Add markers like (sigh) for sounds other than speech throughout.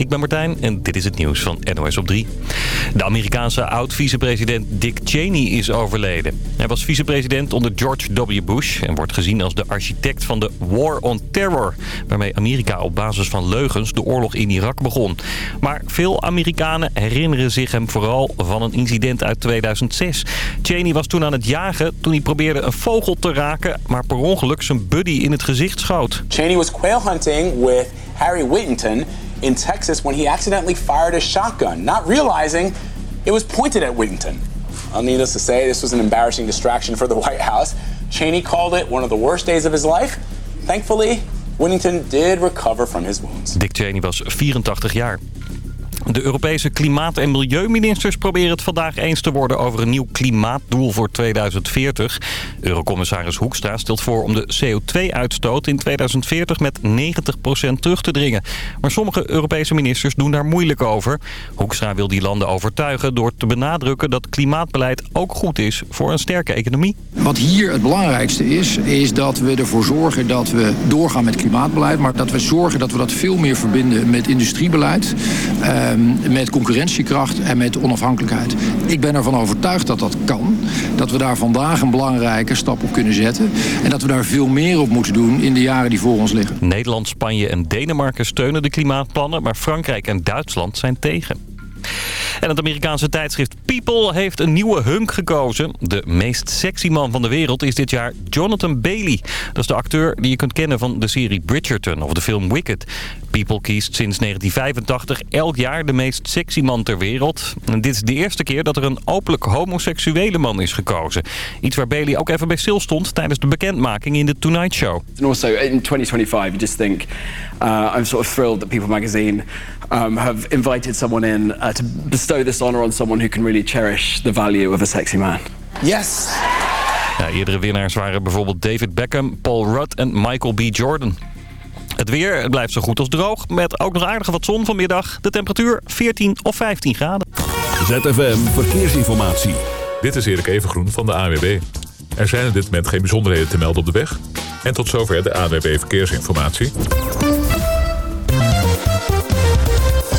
ik ben Martijn en dit is het nieuws van NOS op 3. De Amerikaanse oud-vicepresident Dick Cheney is overleden. Hij was vicepresident onder George W. Bush en wordt gezien als de architect van de War on Terror... waarmee Amerika op basis van leugens de oorlog in Irak begon. Maar veel Amerikanen herinneren zich hem vooral van een incident uit 2006. Cheney was toen aan het jagen toen hij probeerde een vogel te raken... maar per ongeluk zijn buddy in het gezicht schoot. Cheney was quail hunting with Harry Whittington in Texas when he accidentally fired a shotgun, not realizing it was pointed at Whittington. Well, needless to say, this was an embarrassing distraction for the (laughs) White House. Cheney called it one of the worst days of his life. Thankfully, Whittington did recover from his wounds. Dick Cheney was 84 jaar. De Europese klimaat- en milieuministers proberen het vandaag eens te worden over een nieuw klimaatdoel voor 2040. Eurocommissaris Hoekstra stelt voor om de CO2-uitstoot in 2040 met 90% terug te dringen. Maar sommige Europese ministers doen daar moeilijk over. Hoekstra wil die landen overtuigen door te benadrukken dat klimaatbeleid ook goed is voor een sterke economie. Wat hier het belangrijkste is, is dat we ervoor zorgen dat we doorgaan met klimaatbeleid. Maar dat we zorgen dat we dat veel meer verbinden met industriebeleid. Ehm, met concurrentiekracht en met onafhankelijkheid. Ik ben ervan overtuigd dat dat kan. Dat we daar vandaag een belangrijke stap op kunnen zetten. En dat we daar veel meer op moeten doen in de jaren die voor ons liggen. Nederland, Spanje en Denemarken steunen de klimaatplannen, maar Frankrijk en Duitsland zijn tegen. En het Amerikaanse tijdschrift People heeft een nieuwe hunk gekozen. De meest sexy man van de wereld is dit jaar Jonathan Bailey. Dat is de acteur die je kunt kennen van de serie Bridgerton of de film Wicked. People kiest sinds 1985 elk jaar de meest sexy man ter wereld. En dit is de eerste keer dat er een openlijk homoseksuele man is gekozen. Iets waar Bailey ook even bij stil stond tijdens de bekendmaking in de Tonight Show. And also in 2025, you just think uh, I'm sort of thrilled that People Magazine um, have invited someone in uh, to bestow this honor on someone who can really cherish the value of a sexy man. Yes. Ja, eerdere winnaars waren bijvoorbeeld David Beckham, Paul Rudd en Michael B. Jordan. Het weer het blijft zo goed als droog, met ook nog aardig wat zon vanmiddag. De temperatuur 14 of 15 graden. ZFM Verkeersinformatie. Dit is Erik Evengroen van de AWB. Er zijn op dit moment geen bijzonderheden te melden op de weg. En tot zover de AWB Verkeersinformatie.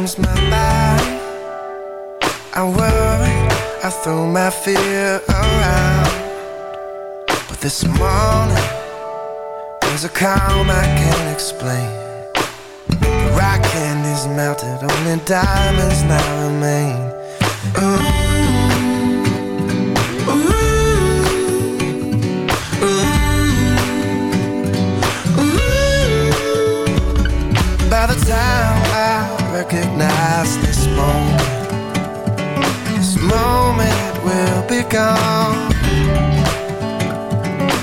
Times my body. I worry, I throw my fear around. But this morning, there's a calm I can't explain. The rock candy's melted, only diamonds now remain. Ooh. Will be gone.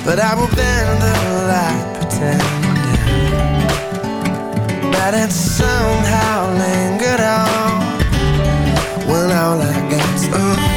But I will bend the light, pretending that it somehow lingered on. When all I got's ooh.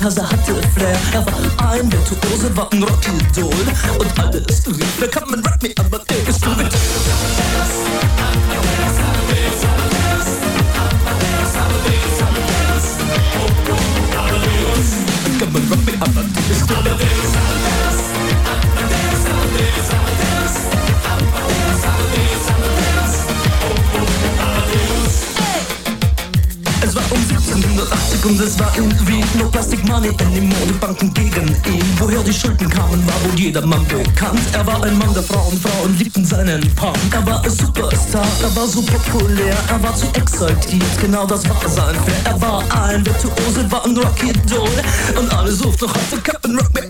cause I had to so populär, er war zu exaltiert, genau das war sein Flair. Er war ein Virtuose, war ein Rocky Doll und alle suchten auf den Captain Rock.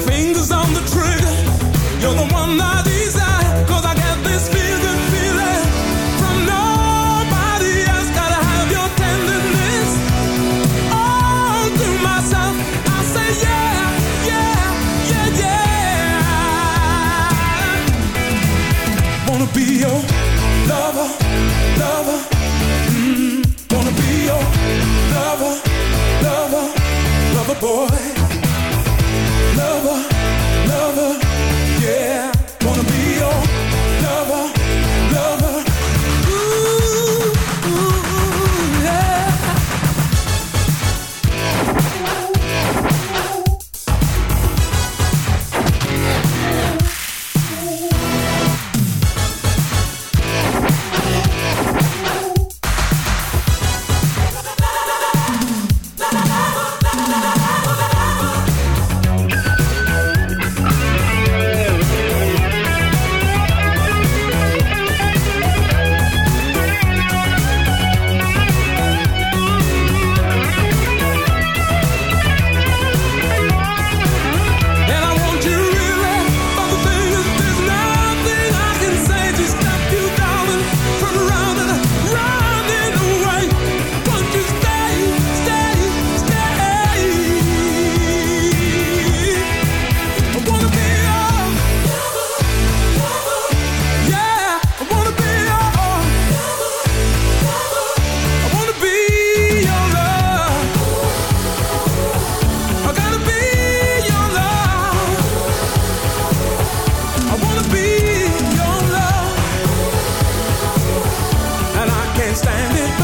Fingers on the trigger, you're the one that. stand it.